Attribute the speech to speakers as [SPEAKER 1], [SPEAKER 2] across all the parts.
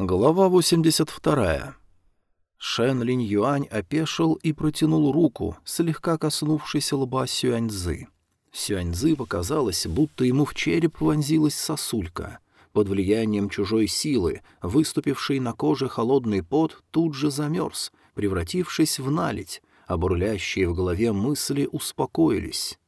[SPEAKER 1] Глава 82. Шен Линь Юань опешил и протянул руку, слегка коснувшись лба Сюаньзы. Сюаньзы показалось, будто ему в череп вонзилась сосулька. Под влиянием чужой силы, выступивший на коже холодный пот, тут же замерз, превратившись в наледь, а бурлящие в голове мысли успокоились.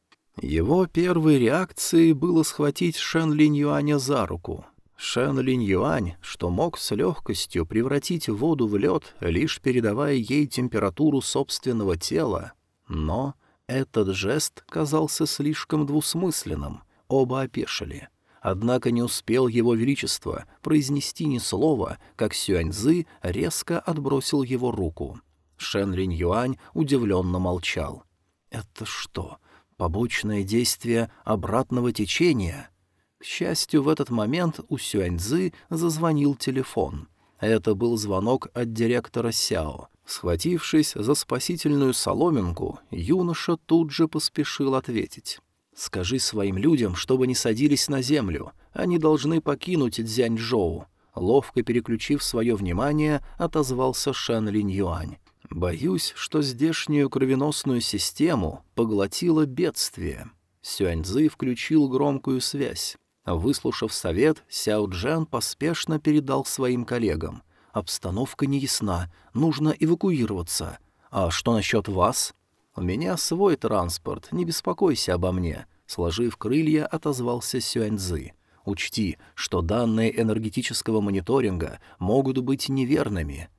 [SPEAKER 1] Его первой реакцией было схватить Шен Линь Юаня за руку — Шэн Линь Юань, что мог с легкостью превратить воду в лед, лишь передавая ей температуру собственного тела, но этот жест казался слишком двусмысленным, оба опешили. Однако не успел его величество произнести ни слова, как Сюаньзы резко отбросил его руку. Шэн Линь Юань удивленно молчал. «Это что, побочное действие обратного течения?» К счастью, в этот момент у Сюаньзы зазвонил телефон. Это был звонок от директора Сяо. Схватившись за спасительную соломинку, юноша тут же поспешил ответить. «Скажи своим людям, чтобы не садились на землю. Они должны покинуть Дзяньчжоу». Ловко переключив свое внимание, отозвался Шэн Линь Юань. «Боюсь, что здешнюю кровеносную систему поглотило бедствие». Сюаньзы включил громкую связь. Выслушав совет, Сяо Джан поспешно передал своим коллегам. «Обстановка неясна, нужно эвакуироваться. А что насчет вас?» «У меня свой транспорт, не беспокойся обо мне», — сложив крылья, отозвался Сюаньзы. «Учти, что данные энергетического мониторинга могут быть неверными».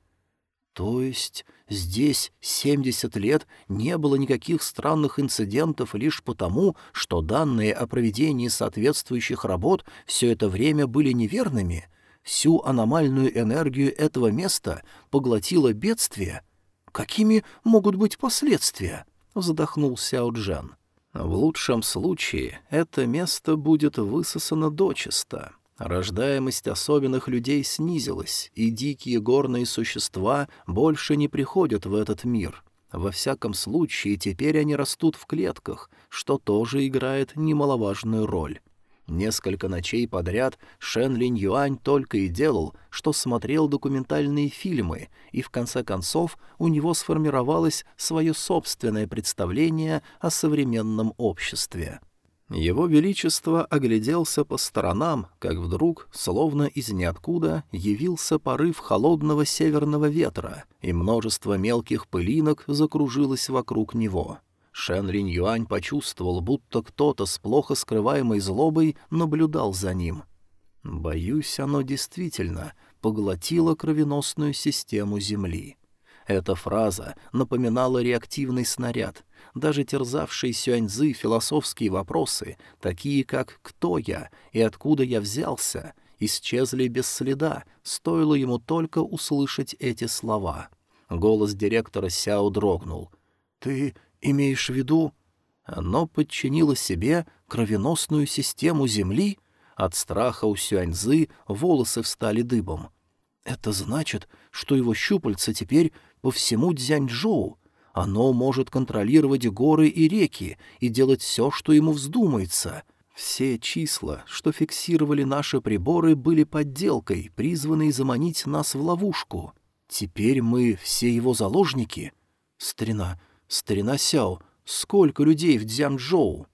[SPEAKER 1] «То есть здесь 70 лет не было никаких странных инцидентов лишь потому, что данные о проведении соответствующих работ все это время были неверными? Всю аномальную энергию этого места поглотило бедствие? Какими могут быть последствия?» — вздохнул Сяо Джан. «В лучшем случае это место будет высосано дочисто». Рождаемость особенных людей снизилась, и дикие горные существа больше не приходят в этот мир. Во всяком случае, теперь они растут в клетках, что тоже играет немаловажную роль. Несколько ночей подряд Шен Линь Юань только и делал, что смотрел документальные фильмы, и в конце концов у него сформировалось свое собственное представление о современном обществе. Его Величество огляделся по сторонам, как вдруг, словно из ниоткуда, явился порыв холодного северного ветра, и множество мелких пылинок закружилось вокруг него. Шен Линь Юань почувствовал, будто кто-то с плохо скрываемой злобой наблюдал за ним. «Боюсь, оно действительно поглотило кровеносную систему Земли». Эта фраза напоминала реактивный снаряд — даже терзавшие Сюаньзы философские вопросы, такие как «кто я» и «откуда я взялся», исчезли без следа, стоило ему только услышать эти слова. Голос директора Сяо дрогнул. «Ты имеешь в виду...» Оно подчинило себе кровеносную систему Земли? От страха у Сюаньзы волосы встали дыбом. «Это значит, что его щупальца теперь по всему Дзяньчжоу, оно может контролировать горы и реки и делать все, что ему вздумается. Все числа, что фиксировали наши приборы, были подделкой, призванной заманить нас в ловушку. Теперь мы все его заложники? Старина, старина Сяо, сколько людей в Дзянчжоу?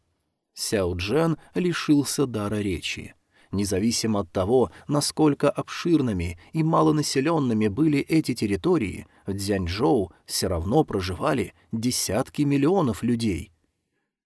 [SPEAKER 1] Сяо Джен лишился дара речи. Независимо от того, насколько обширными и малонаселенными были эти территории, в Дзяньчжоу все равно проживали десятки миллионов людей.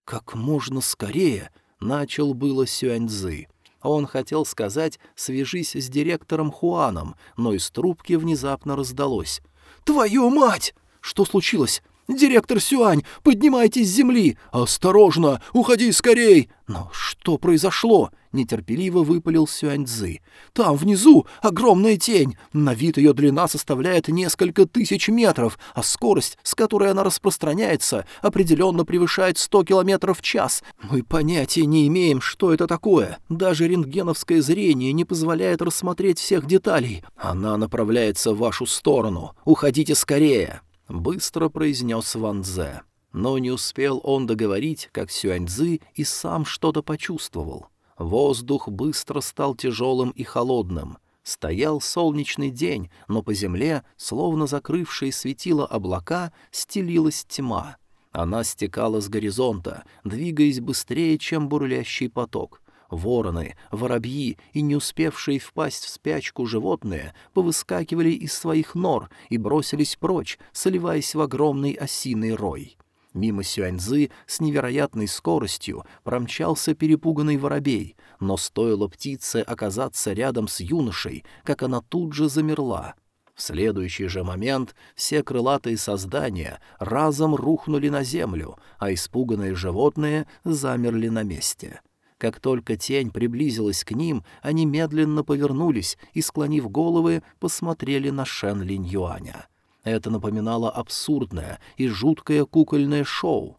[SPEAKER 1] «Как можно скорее!» — начал было Сюаньзы. Он хотел сказать «свяжись с директором Хуаном», но из трубки внезапно раздалось. «Твою мать! Что случилось? «Директор Сюань, поднимайтесь с земли! Осторожно! Уходи скорей!» «Но что произошло?» — нетерпеливо выпалил Сюань Цзы. «Там внизу огромная тень. На вид ее длина составляет несколько тысяч метров, а скорость, с которой она распространяется, определенно превышает сто километров в час. Мы понятия не имеем, что это такое. Даже рентгеновское зрение не позволяет рассмотреть всех деталей. Она направляется в вашу сторону. Уходите скорее!» — быстро произнес Ван Дзе. Но не успел он договорить, как Сюаньзы и сам что-то почувствовал. Воздух быстро стал тяжелым и холодным. Стоял солнечный день, но по земле, словно закрывшие светило облака, стелилась тьма. Она стекала с горизонта, двигаясь быстрее, чем бурлящий поток. Вороны, воробьи и не успевшие впасть в спячку животные повыскакивали из своих нор и бросились прочь, соливаясь в огромный осиный рой. Мимо Сюаньзы с невероятной скоростью промчался перепуганный воробей, но стоило птице оказаться рядом с юношей, как она тут же замерла. В следующий же момент все крылатые создания разом рухнули на землю, а испуганные животные замерли на месте. Как только тень приблизилась к ним, они медленно повернулись и, склонив головы, посмотрели на Шен Линь Юаня. Это напоминало абсурдное и жуткое кукольное шоу.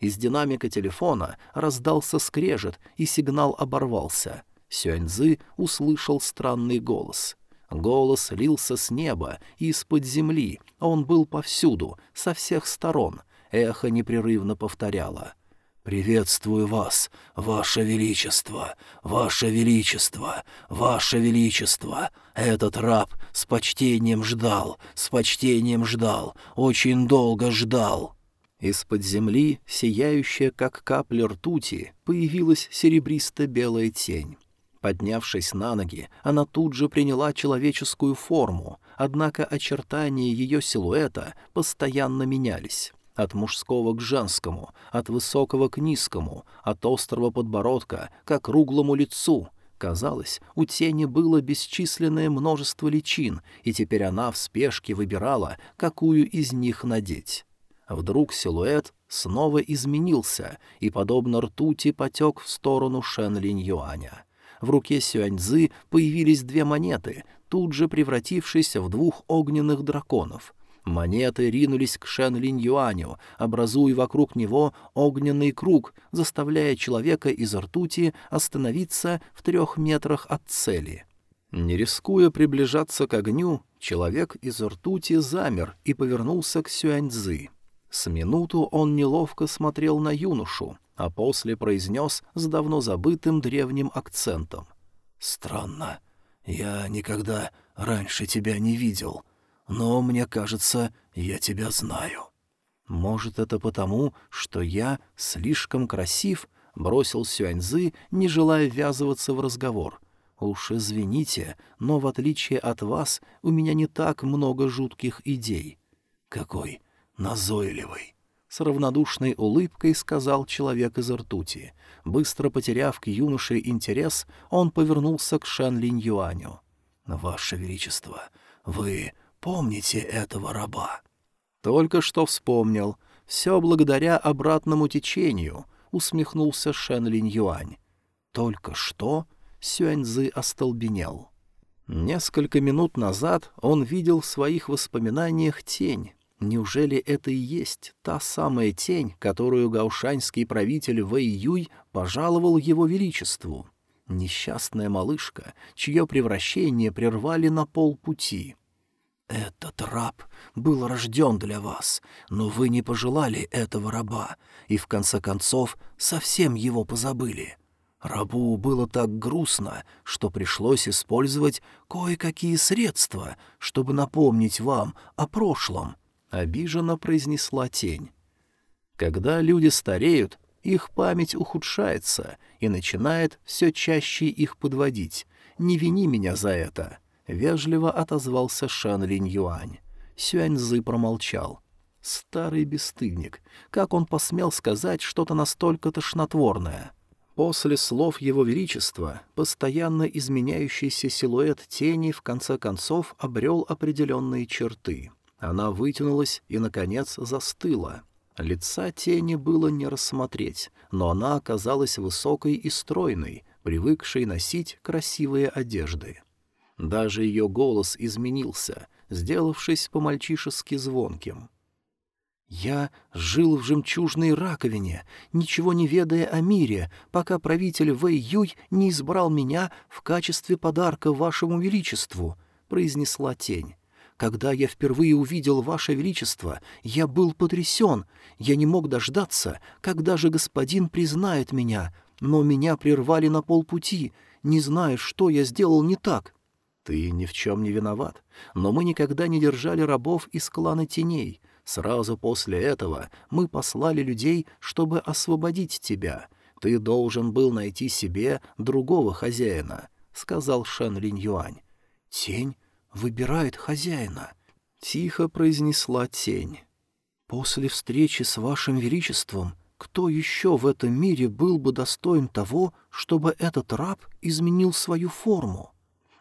[SPEAKER 1] Из динамика телефона раздался скрежет, и сигнал оборвался. Сюаньзы услышал странный голос. Голос лился с неба и из-под земли, он был повсюду, со всех сторон. Эхо непрерывно повторяло — «Приветствую вас, ваше величество, ваше величество, ваше величество! Этот раб с почтением ждал, с почтением ждал, очень долго ждал!» Из-под земли, сияющая, как капля ртути, появилась серебристо-белая тень. Поднявшись на ноги, она тут же приняла человеческую форму, однако очертания ее силуэта постоянно менялись от мужского к женскому, от высокого к низкому, от острого подбородка к круглому лицу. Казалось, у тени было бесчисленное множество личин, и теперь она в спешке выбирала, какую из них надеть. Вдруг силуэт снова изменился и, подобно ртути, потек в сторону Шен Линь Юаня. В руке Сюаньзы появились две монеты, тут же превратившись в двух огненных драконов — Монеты ринулись к Шен Линь Юаню, образуя вокруг него огненный круг, заставляя человека из ртути остановиться в трех метрах от цели. Не рискуя приближаться к огню, человек из ртути замер и повернулся к Сюаньцзы. С минуту он неловко смотрел на юношу, а после произнес с давно забытым древним акцентом. «Странно. Я никогда раньше тебя не видел но мне кажется, я тебя знаю». «Может, это потому, что я слишком красив?» — бросил Сюаньзы, не желая ввязываться в разговор. «Уж извините, но в отличие от вас у меня не так много жутких идей». «Какой назойливый!» С равнодушной улыбкой сказал человек из ртути. Быстро потеряв к юноше интерес, он повернулся к Шан Линь Юаню. «Ваше Величество, вы Помните этого раба?» «Только что вспомнил. Все благодаря обратному течению», — усмехнулся Шен Линь Юань. «Только что?» — Сюаньзы остолбенел. Несколько минут назад он видел в своих воспоминаниях тень. Неужели это и есть та самая тень, которую гаушанский правитель Вэй Юй пожаловал его величеству? Несчастная малышка, чье превращение прервали на полпути. «Этот раб был рожден для вас, но вы не пожелали этого раба, и в конце концов совсем его позабыли. Рабу было так грустно, что пришлось использовать кое-какие средства, чтобы напомнить вам о прошлом», — обиженно произнесла тень. «Когда люди стареют, их память ухудшается и начинает все чаще их подводить. Не вини меня за это». — вежливо отозвался Шан Линь Юань. Сюаньзы промолчал. Старый бесстыдник. Как он посмел сказать что-то настолько тошнотворное? После слов его величества постоянно изменяющийся силуэт тени в конце концов обрел определенные черты. Она вытянулась и, наконец, застыла. Лица тени было не рассмотреть, но она оказалась высокой и стройной, привыкшей носить красивые одежды. Даже ее голос изменился, сделавшись по-мальчишески звонким. «Я жил в жемчужной раковине, ничего не ведая о мире, пока правитель Вэй Юй не избрал меня в качестве подарка вашему величеству», — произнесла тень. «Когда я впервые увидел ваше величество, я был потрясен. Я не мог дождаться, когда же господин признает меня, но меня прервали на полпути, не зная, что я сделал не так». Ты ни в чем не виноват, но мы никогда не держали рабов из клана теней. Сразу после этого мы послали людей, чтобы освободить тебя. Ты должен был найти себе другого хозяина», — сказал Шэн Линь Юань. «Тень выбирает хозяина», — тихо произнесла тень. «После встречи с вашим величеством кто еще в этом мире был бы достоин того, чтобы этот раб изменил свою форму?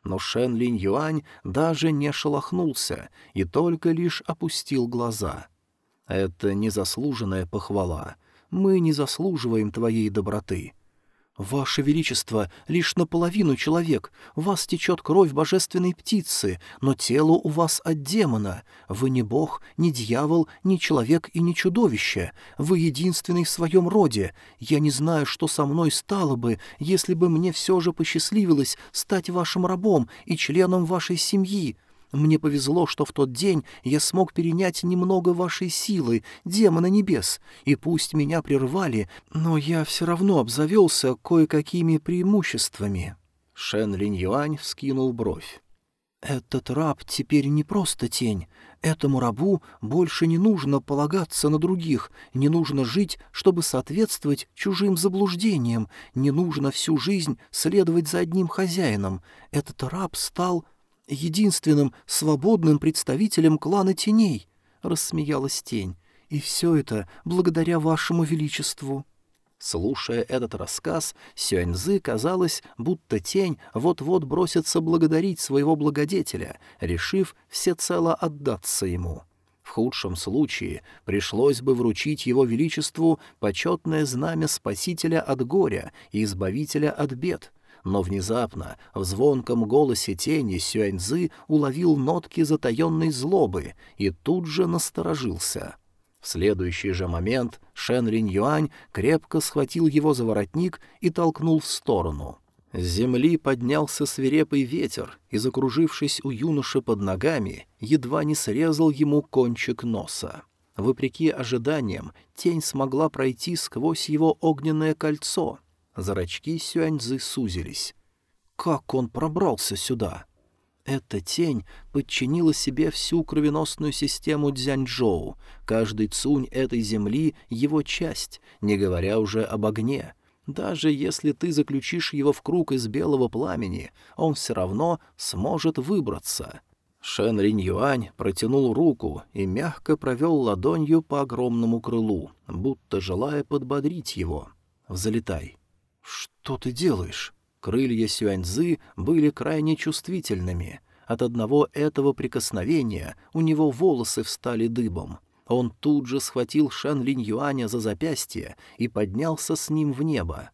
[SPEAKER 1] Но Шен Линь Юань даже не шелохнулся и только лишь опустил глаза. «Это незаслуженная похвала. Мы не заслуживаем твоей доброты. «Ваше Величество, лишь наполовину человек, у вас течет кровь божественной птицы, но тело у вас от демона. Вы не бог, не дьявол, не человек и не чудовище. Вы единственный в своем роде. Я не знаю, что со мной стало бы, если бы мне все же посчастливилось стать вашим рабом и членом вашей семьи. Мне повезло, что в тот день я смог перенять немного вашей силы, демона небес, и пусть меня прервали, но я все равно обзавелся кое-какими преимуществами». Шен Линь Юань вскинул бровь. «Этот раб теперь не просто тень. Этому рабу больше не нужно полагаться на других, не нужно жить, чтобы соответствовать чужим заблуждениям, не нужно всю жизнь следовать за одним хозяином. Этот раб стал единственным свободным представителем клана теней», — рассмеялась тень. «И все это благодаря вашему величеству». Слушая этот рассказ, Сюаньзы казалось, будто тень вот-вот бросится благодарить своего благодетеля, решив всецело отдаться ему. В худшем случае пришлось бы вручить его величеству почетное знамя спасителя от горя и избавителя от бед — но внезапно в звонком голосе тени Сюаньзы уловил нотки затаенной злобы и тут же насторожился. В следующий же момент Шен Ринь Юань крепко схватил его за воротник и толкнул в сторону. С земли поднялся свирепый ветер и, закружившись у юноши под ногами, едва не срезал ему кончик носа. Вопреки ожиданиям, тень смогла пройти сквозь его огненное кольцо, Зрачки Сюаньзы сузились. Как он пробрался сюда? Эта тень подчинила себе всю кровеносную систему Дзяньчжоу. Каждый цунь этой земли — его часть, не говоря уже об огне. Даже если ты заключишь его в круг из белого пламени, он все равно сможет выбраться. Шен Ринь Юань протянул руку и мягко провел ладонью по огромному крылу, будто желая подбодрить его. «Взлетай». «Что ты делаешь?» Крылья Сюаньзы были крайне чувствительными. От одного этого прикосновения у него волосы встали дыбом. Он тут же схватил Шан Линь Юаня за запястье и поднялся с ним в небо.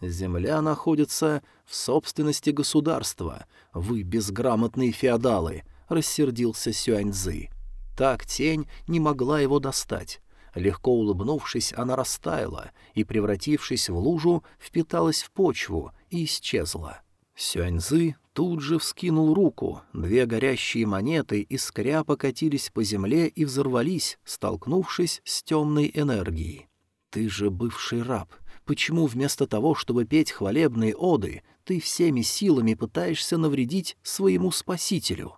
[SPEAKER 1] «Земля находится в собственности государства. Вы безграмотные феодалы», — рассердился Сюаньзы. Так тень не могла его достать. Легко улыбнувшись, она растаяла и, превратившись в лужу, впиталась в почву и исчезла. Сюаньзы тут же вскинул руку, две горящие монеты искря покатились по земле и взорвались, столкнувшись с темной энергией. «Ты же бывший раб. Почему вместо того, чтобы петь хвалебные оды, ты всеми силами пытаешься навредить своему спасителю?»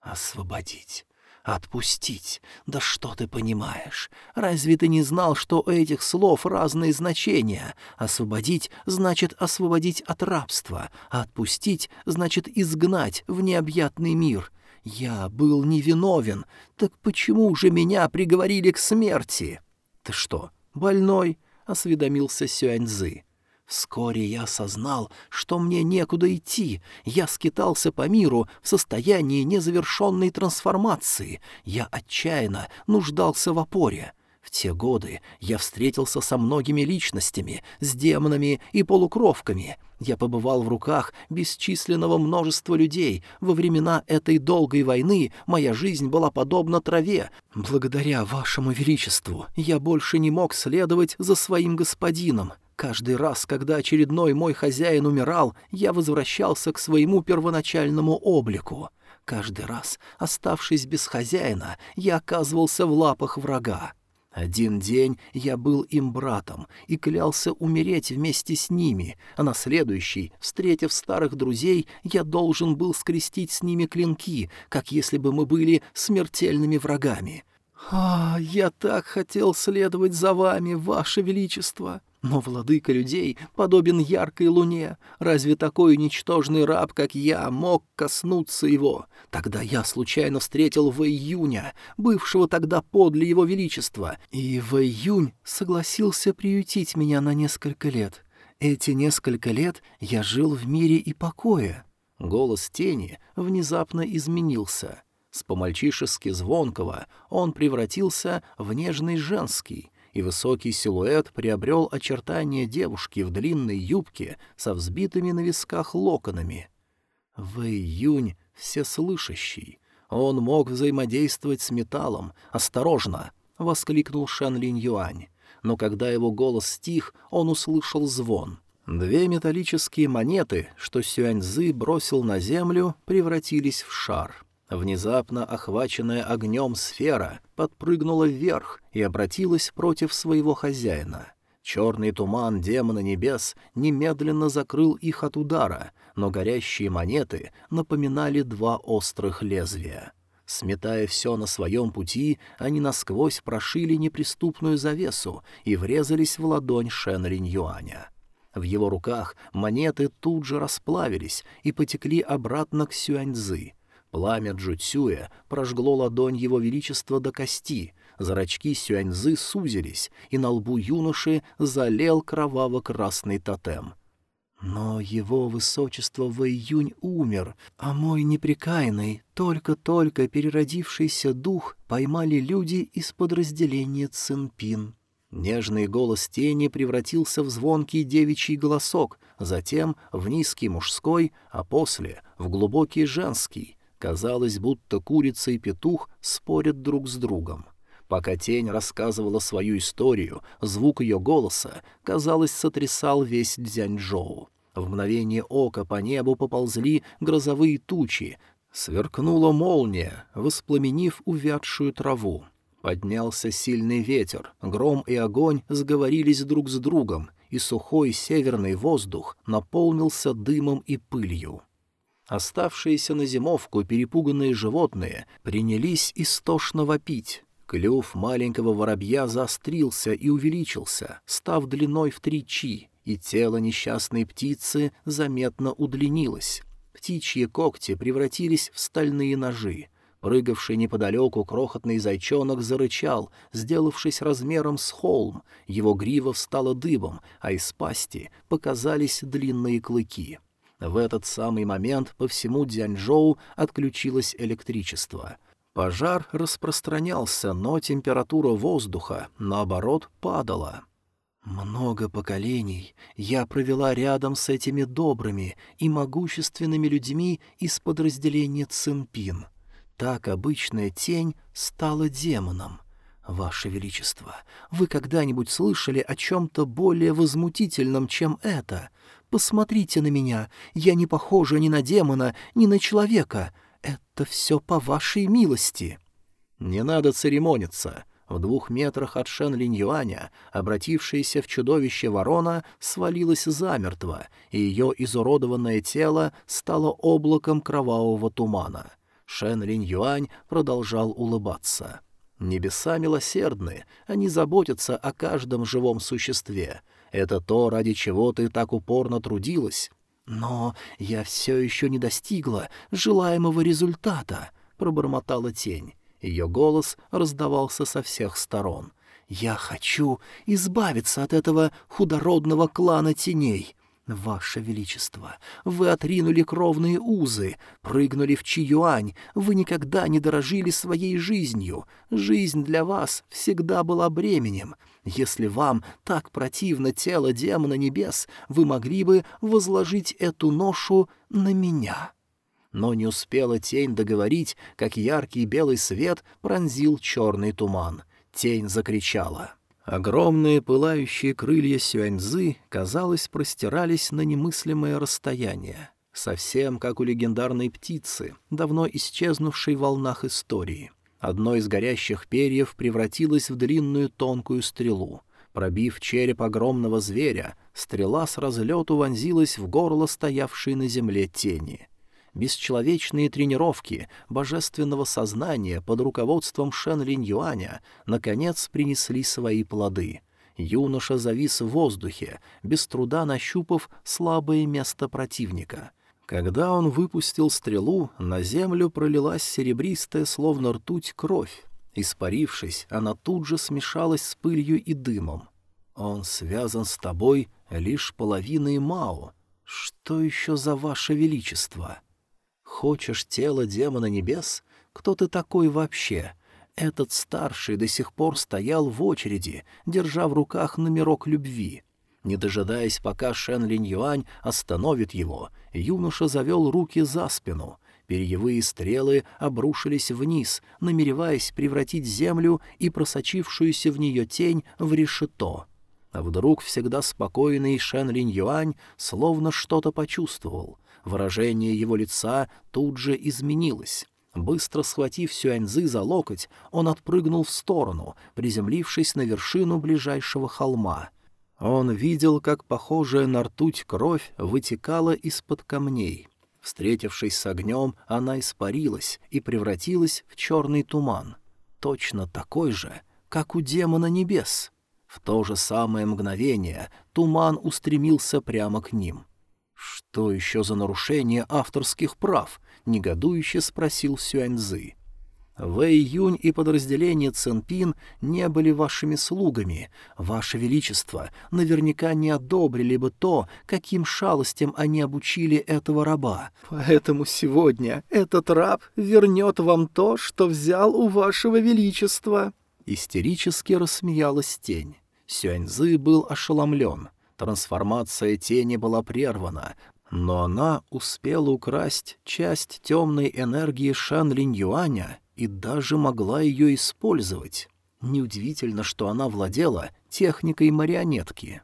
[SPEAKER 1] «Освободить. «Отпустить? Да что ты понимаешь? Разве ты не знал, что у этих слов разные значения? Освободить значит освободить от рабства, а отпустить значит изгнать в необъятный мир. Я был невиновен, так почему же меня приговорили к смерти?» «Ты что, больной?» — осведомился Сюаньзы. Вскоре я осознал, что мне некуда идти. Я скитался по миру в состоянии незавершенной трансформации. Я отчаянно нуждался в опоре. В те годы я встретился со многими личностями, с демонами и полукровками. Я побывал в руках бесчисленного множества людей. Во времена этой долгой войны моя жизнь была подобна траве. Благодаря вашему величеству я больше не мог следовать за своим господином. Каждый раз, когда очередной мой хозяин умирал, я возвращался к своему первоначальному облику. Каждый раз, оставшись без хозяина, я оказывался в лапах врага. Один день я был им братом и клялся умереть вместе с ними, а на следующий, встретив старых друзей, я должен был скрестить с ними клинки, как если бы мы были смертельными врагами. «А, я так хотел следовать за вами, ваше величество!» Но владыка людей подобен яркой луне. Разве такой ничтожный раб, как я, мог коснуться его? Тогда я случайно встретил в июня, бывшего тогда подле его величества, и в июнь согласился приютить меня на несколько лет. Эти несколько лет я жил в мире и покое. Голос тени внезапно изменился. С помальчишески звонкого он превратился в нежный женский и высокий силуэт приобрел очертания девушки в длинной юбке со взбитыми на висках локонами. В июнь всеслышащий. Он мог взаимодействовать с металлом. «Осторожно!» — воскликнул Шан Линь Юань. Но когда его голос стих, он услышал звон. Две металлические монеты, что Сюаньзы бросил на землю, превратились в шар. Внезапно охваченная огнем сфера подпрыгнула вверх и обратилась против своего хозяина. Черный туман демона небес немедленно закрыл их от удара, но горящие монеты напоминали два острых лезвия. Сметая все на своем пути, они насквозь прошили неприступную завесу и врезались в ладонь Шен Ринь Юаня. В его руках монеты тут же расплавились и потекли обратно к Сюаньзы — Пламя Джуцюя прожгло ладонь его величества до кости, зрачки Сюаньзы сузились, и на лбу юноши залел кроваво-красный тотем. Но его высочество в июнь умер, а мой непрекаянный, только-только переродившийся дух поймали люди из подразделения Цинпин. Нежный голос тени превратился в звонкий девичий голосок, затем в низкий мужской, а после — в глубокий женский — Казалось, будто курица и петух спорят друг с другом. Пока тень рассказывала свою историю, звук ее голоса, казалось, сотрясал весь Дзяньчжоу. В мгновение ока по небу поползли грозовые тучи, сверкнула молния, воспламенив увядшую траву. Поднялся сильный ветер, гром и огонь сговорились друг с другом, и сухой северный воздух наполнился дымом и пылью. Оставшиеся на зимовку перепуганные животные принялись истошно вопить. Клюв маленького воробья заострился и увеличился, став длиной в три чи, и тело несчастной птицы заметно удлинилось. Птичьи когти превратились в стальные ножи. Прыгавший неподалеку крохотный зайчонок зарычал, сделавшись размером с холм, его грива встала дыбом, а из пасти показались длинные клыки. В этот самый момент по всему Дзяньчжоу отключилось электричество. Пожар распространялся, но температура воздуха, наоборот, падала. Много поколений я провела рядом с этими добрыми и могущественными людьми из подразделения Цинпин. Так обычная тень стала демоном. Ваше Величество, вы когда-нибудь слышали о чем-то более возмутительном, чем это? Посмотрите на меня, я не похожа ни на демона, ни на человека. Это все по вашей милости». «Не надо церемониться». В двух метрах от Шен Линь Юаня, обратившаяся в чудовище ворона, свалилась замертво, и ее изуродованное тело стало облаком кровавого тумана. Шен Линь Юань продолжал улыбаться. «Небеса милосердны, они заботятся о каждом живом существе. Это то, ради чего ты так упорно трудилась. Но я все еще не достигла желаемого результата, — пробормотала тень. Ее голос раздавался со всех сторон. «Я хочу избавиться от этого худородного клана теней. «Ваше Величество, вы отринули кровные узы, прыгнули в Чиюань, вы никогда не дорожили своей жизнью. Жизнь для вас всегда была бременем. Если вам так противно тело демона небес, вы могли бы возложить эту ношу на меня». Но не успела тень договорить, как яркий белый свет пронзил черный туман. Тень закричала — Огромные пылающие крылья Сюаньзы, казалось, простирались на немыслимое расстояние, совсем как у легендарной птицы, давно исчезнувшей в волнах истории. Одно из горящих перьев превратилось в длинную тонкую стрелу. Пробив череп огромного зверя, стрела с разлету вонзилась в горло стоявшей на земле тени. Бесчеловечные тренировки божественного сознания под руководством Шен Линь Юаня наконец принесли свои плоды. Юноша завис в воздухе, без труда нащупав слабое место противника. Когда он выпустил стрелу, на землю пролилась серебристая, словно ртуть, кровь. Испарившись, она тут же смешалась с пылью и дымом. «Он связан с тобой лишь половиной Мао. Что еще за ваше величество?» Хочешь тело демона небес? Кто ты такой вообще? Этот старший до сих пор стоял в очереди, держа в руках номерок любви. Не дожидаясь, пока Шен Линь Юань остановит его, юноша завел руки за спину. Перьевые стрелы обрушились вниз, намереваясь превратить землю и просочившуюся в нее тень в решето. А вдруг всегда спокойный Шен Линь Юань словно что-то почувствовал. Выражение его лица тут же изменилось. Быстро схватив Сюаньзы за локоть, он отпрыгнул в сторону, приземлившись на вершину ближайшего холма. Он видел, как похожая на ртуть кровь вытекала из-под камней. Встретившись с огнем, она испарилась и превратилась в черный туман. Точно такой же, как у демона небес. В то же самое мгновение туман устремился прямо к ним — «Что еще за нарушение авторских прав?» — негодующе спросил Сюаньзы. «Вэй Юнь и подразделение Цинпин не были вашими слугами. Ваше Величество наверняка не одобрили бы то, каким шалостям они обучили этого раба. Поэтому сегодня этот раб вернет вам то, что взял у вашего Величества». Истерически рассмеялась тень. Сюаньзы был ошеломлен — Трансформация тени была прервана, но она успела украсть часть темной энергии Шан Линь Юаня и даже могла ее использовать. Неудивительно, что она владела техникой марионетки.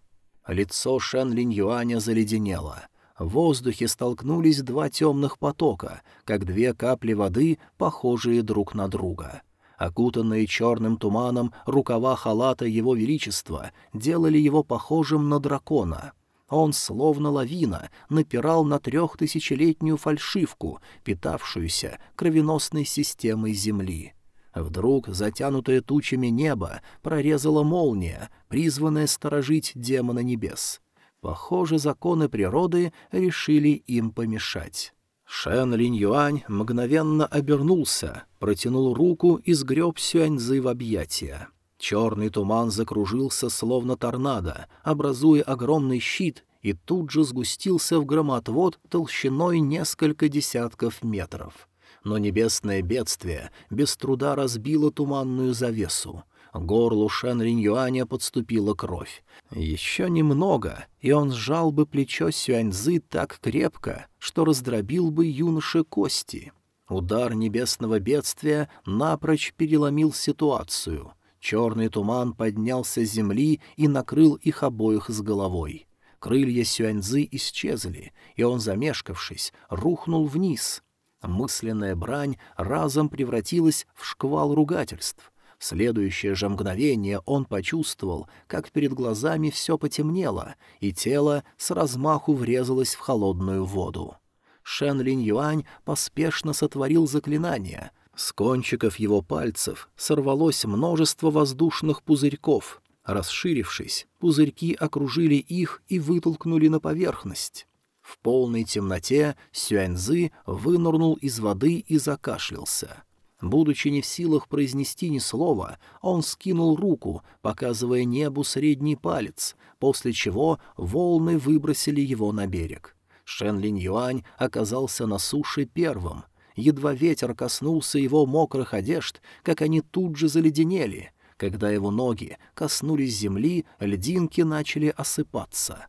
[SPEAKER 1] Лицо Шан Линь Юаня заледенело. В воздухе столкнулись два темных потока, как две капли воды, похожие друг на друга. Окутанные черным туманом рукава халата Его Величества делали его похожим на дракона. Он, словно лавина, напирал на трехтысячелетнюю фальшивку, питавшуюся кровеносной системой Земли. Вдруг затянутое тучами небо прорезала молния, призванная сторожить демона небес. Похоже, законы природы решили им помешать. Шен Линь Юань мгновенно обернулся, протянул руку и сгреб Сюаньзы в объятия. Черный туман закружился, словно торнадо, образуя огромный щит, и тут же сгустился в громотвод толщиной несколько десятков метров. Но небесное бедствие без труда разбило туманную завесу. Горлу Шен Ринь Юаня подступила кровь. Еще немного, и он сжал бы плечо Сюаньзы так крепко, что раздробил бы юноше кости. Удар небесного бедствия напрочь переломил ситуацию. Черный туман поднялся с земли и накрыл их обоих с головой. Крылья Сюаньзы исчезли, и он, замешкавшись, рухнул вниз. Мысленная брань разом превратилась в шквал ругательств — в следующее же мгновение он почувствовал, как перед глазами все потемнело, и тело с размаху врезалось в холодную воду. Шен Линь Юань поспешно сотворил заклинание. С кончиков его пальцев сорвалось множество воздушных пузырьков. Расширившись, пузырьки окружили их и вытолкнули на поверхность. В полной темноте Сюаньзы вынырнул из воды и закашлялся. Будучи не в силах произнести ни слова, он скинул руку, показывая небу средний палец, после чего волны выбросили его на берег. Шен Линь Юань оказался на суше первым. Едва ветер коснулся его мокрых одежд, как они тут же заледенели. Когда его ноги коснулись земли, льдинки начали осыпаться.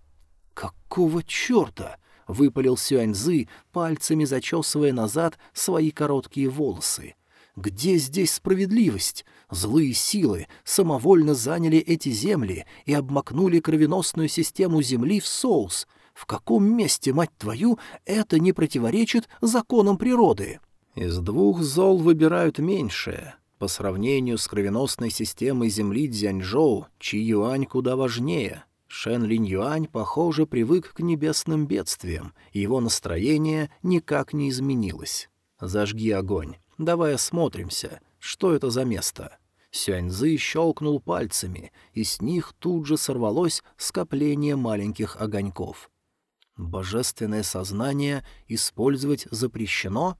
[SPEAKER 1] «Какого черта?» — выпалил Сюаньзы, пальцами зачесывая назад свои короткие волосы. Где здесь справедливость? Злые силы самовольно заняли эти земли и обмакнули кровеносную систему Земли в соус. В каком месте, мать твою, это не противоречит законам природы? Из двух зол выбирают меньшее. По сравнению с кровеносной системой Земли Дзяньжоу, Чи Юань куда важнее. Шен Линь Юань, похоже, привык к небесным бедствиям, и его настроение никак не изменилось. «Зажги огонь. Давай осмотримся. Что это за место?» Сюаньзы щелкнул пальцами, и с них тут же сорвалось скопление маленьких огоньков. Божественное сознание использовать запрещено?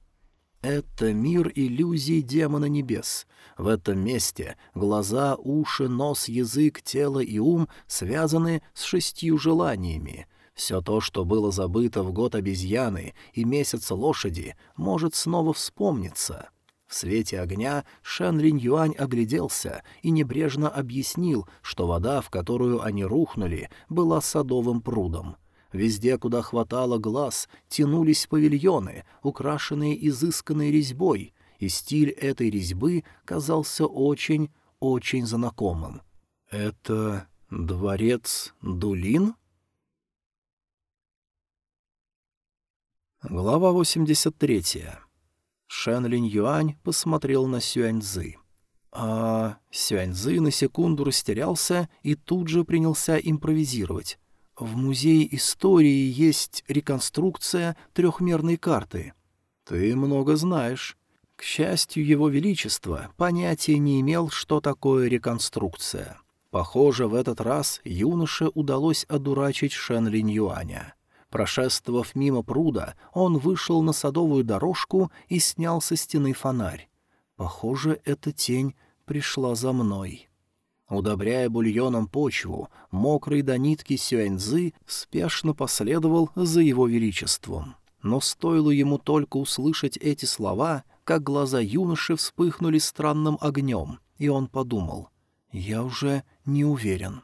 [SPEAKER 1] Это мир иллюзий демона небес. В этом месте глаза, уши, нос, язык, тело и ум связаны с шестью желаниями. Все то, что было забыто в год обезьяны и месяц лошади, может снова вспомниться. В свете огня Шэн Линь Юань огляделся и небрежно объяснил, что вода, в которую они рухнули, была садовым прудом. Везде, куда хватало глаз, тянулись павильоны, украшенные изысканной резьбой, и стиль этой резьбы казался очень, очень знакомым. «Это дворец Дулин?» Глава 83. Шэн Линь Юань посмотрел на Сюаньзы. А Сюаньзы на секунду растерялся и тут же принялся импровизировать. В музее истории есть реконструкция трехмерной карты. Ты много знаешь. К счастью, его величество понятия не имел, что такое реконструкция. Похоже, в этот раз юноше удалось одурачить Шэн Линь Юаня. Прошествовав мимо пруда, он вышел на садовую дорожку и снял со стены фонарь. Похоже, эта тень пришла за мной. Удобряя бульоном почву, мокрый до нитки Сюэньзы спешно последовал за его величеством. Но стоило ему только услышать эти слова, как глаза юноши вспыхнули странным огнем, и он подумал, «Я уже не уверен».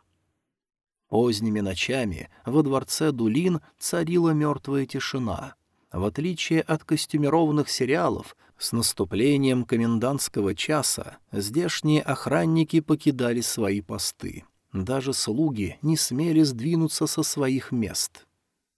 [SPEAKER 1] Поздними ночами во дворце Дулин царила мертвая тишина. В отличие от костюмированных сериалов, с наступлением комендантского часа здешние охранники покидали свои посты. Даже слуги не смели сдвинуться со своих мест.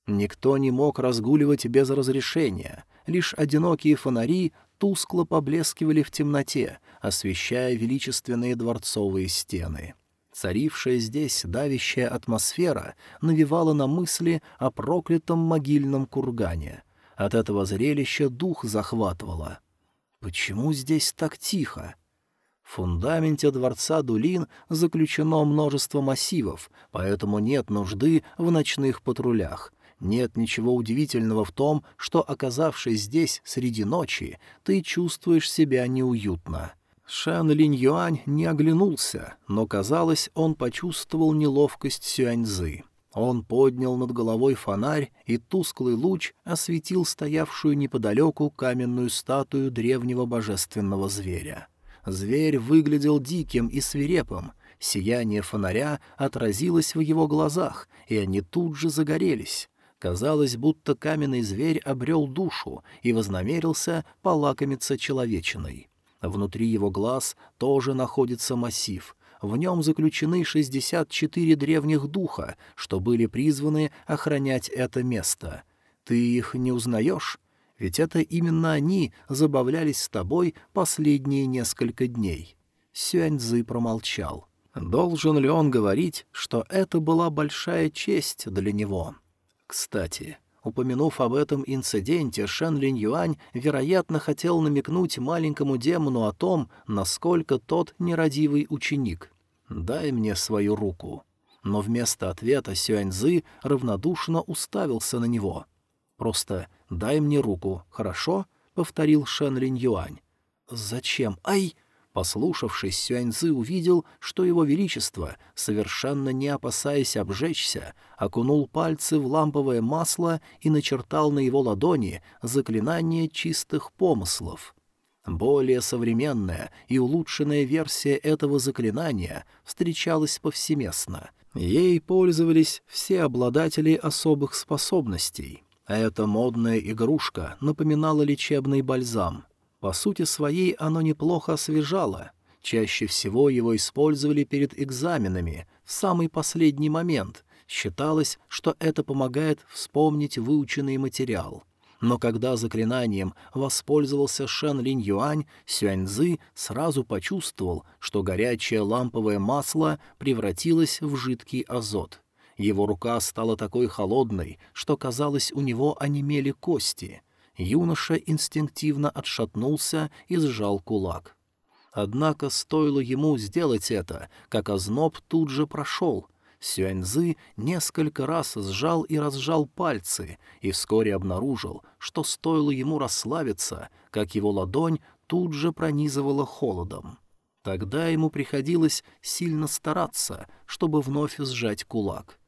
[SPEAKER 1] Никто не мог разгуливать без разрешения, лишь одинокие фонари тускло поблескивали в темноте, освещая величественные дворцовые стены. Царившая здесь давящая атмосфера навевала на мысли о проклятом могильном кургане. От этого зрелища дух захватывало. Почему здесь так тихо? В фундаменте дворца Дулин заключено множество массивов, поэтому нет нужды в ночных патрулях. Нет ничего удивительного в том, что, оказавшись здесь среди ночи, ты чувствуешь себя неуютно. Шан Линь Юань не оглянулся, но, казалось, он почувствовал неловкость Сюаньзы. Он поднял над головой фонарь, и тусклый луч осветил стоявшую неподалеку каменную статую древнего божественного зверя. Зверь выглядел диким и свирепым. Сияние фонаря отразилось в его глазах, и они тут же загорелись. Казалось, будто каменный зверь обрел душу и вознамерился полакомиться человечиной. Внутри его глаз тоже находится массив. В нем заключены 64 древних духа, что были призваны охранять это место. Ты их не узнаешь? Ведь это именно они забавлялись с тобой последние несколько дней. Сюаньзы промолчал. Должен ли он говорить, что это была большая честь для него? Кстати, Упомянув об этом инциденте, Шен Линь Юань, вероятно, хотел намекнуть маленькому демону о том, насколько тот нерадивый ученик. «Дай мне свою руку». Но вместо ответа Сюаньзы равнодушно уставился на него. «Просто дай мне руку, хорошо?» — повторил Шен Линь Юань. «Зачем? Ай!» Послушавшись, Сюаньзы увидел, что его величество, совершенно не опасаясь обжечься, окунул пальцы в ламповое масло и начертал на его ладони заклинание чистых помыслов. Более современная и улучшенная версия этого заклинания встречалась повсеместно. Ей пользовались все обладатели особых способностей. А эта модная игрушка напоминала лечебный бальзам — по сути своей оно неплохо освежало. Чаще всего его использовали перед экзаменами, в самый последний момент. Считалось, что это помогает вспомнить выученный материал. Но когда заклинанием воспользовался Шэн Линь Юань, Сюаньзы сразу почувствовал, что горячее ламповое масло превратилось в жидкий азот. Его рука стала такой холодной, что, казалось, у него онемели кости. Юноша инстинктивно отшатнулся и сжал кулак. Однако стоило ему сделать это, как озноб тут же прошел — Сюаньзы несколько раз сжал и разжал пальцы и вскоре обнаружил, что стоило ему расслабиться, как его ладонь тут же пронизывала холодом. Тогда ему приходилось сильно стараться, чтобы вновь сжать кулак.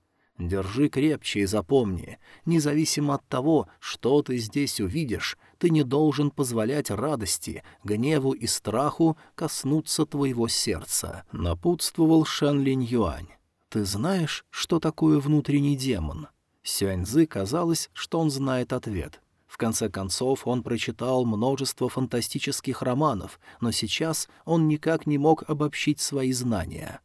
[SPEAKER 1] Держи крепче и запомни, независимо от того, что ты здесь увидишь, ты не должен позволять радости, гневу и страху коснуться твоего сердца, напутствовал Шан Линь Юань. «Ты знаешь, что такое внутренний демон?» Сюаньзы казалось, что он знает ответ. В конце концов, он прочитал множество фантастических романов, но сейчас он никак не мог обобщить свои знания.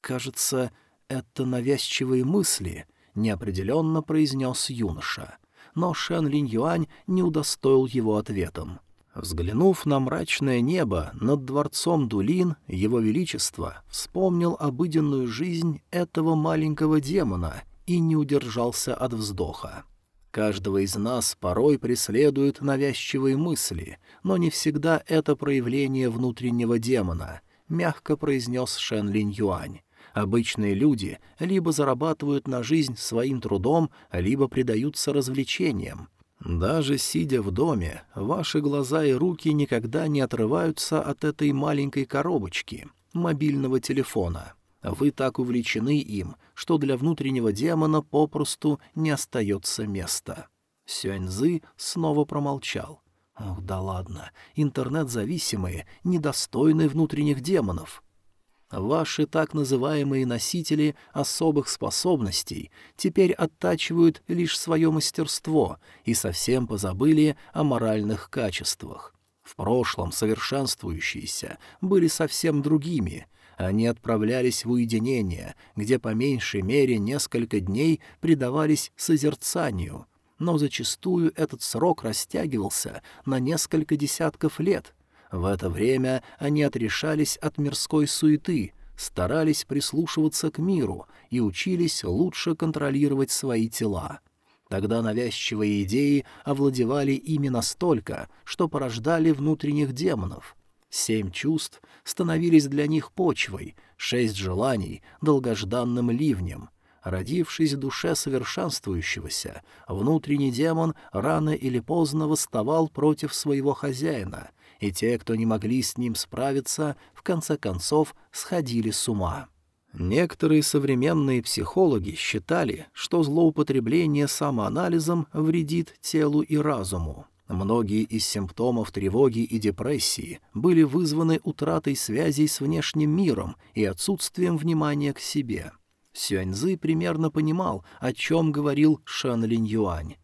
[SPEAKER 1] «Кажется, это навязчивые мысли», — неопределенно произнес юноша. Но Шэн Линь Юань не удостоил его ответом. Взглянув на мрачное небо над дворцом Дулин, его величество вспомнил обыденную жизнь этого маленького демона и не удержался от вздоха. Каждого из нас порой преследуют навязчивые мысли, но не всегда это проявление внутреннего демона, мягко произнес Шен Линь Юань. Обычные люди либо зарабатывают на жизнь своим трудом, либо предаются развлечениям. Даже сидя в доме, ваши глаза и руки никогда не отрываются от этой маленькой коробочки, мобильного телефона. Вы так увлечены им, что для внутреннего демона попросту не остается места. Сюаньзы снова промолчал. Ох, да ладно, интернет-зависимые, недостойны внутренних демонов. Ваши так называемые носители особых способностей теперь оттачивают лишь свое мастерство и совсем позабыли о моральных качествах. В прошлом совершенствующиеся были совсем другими. Они отправлялись в уединение, где по меньшей мере несколько дней предавались созерцанию, но зачастую этот срок растягивался на несколько десятков лет — в это время они отрешались от мирской суеты, старались прислушиваться к миру и учились лучше контролировать свои тела. Тогда навязчивые идеи овладевали ими настолько, что порождали внутренних демонов. Семь чувств становились для них почвой, шесть желаний — долгожданным ливнем. Родившись в душе совершенствующегося, внутренний демон рано или поздно восставал против своего хозяина, и те, кто не могли с ним справиться, в конце концов сходили с ума. Некоторые современные психологи считали, что злоупотребление самоанализом вредит телу и разуму. Многие из симптомов тревоги и депрессии были вызваны утратой связей с внешним миром и отсутствием внимания к себе. Сюаньзы примерно понимал, о чем говорил Шан Линь Юань.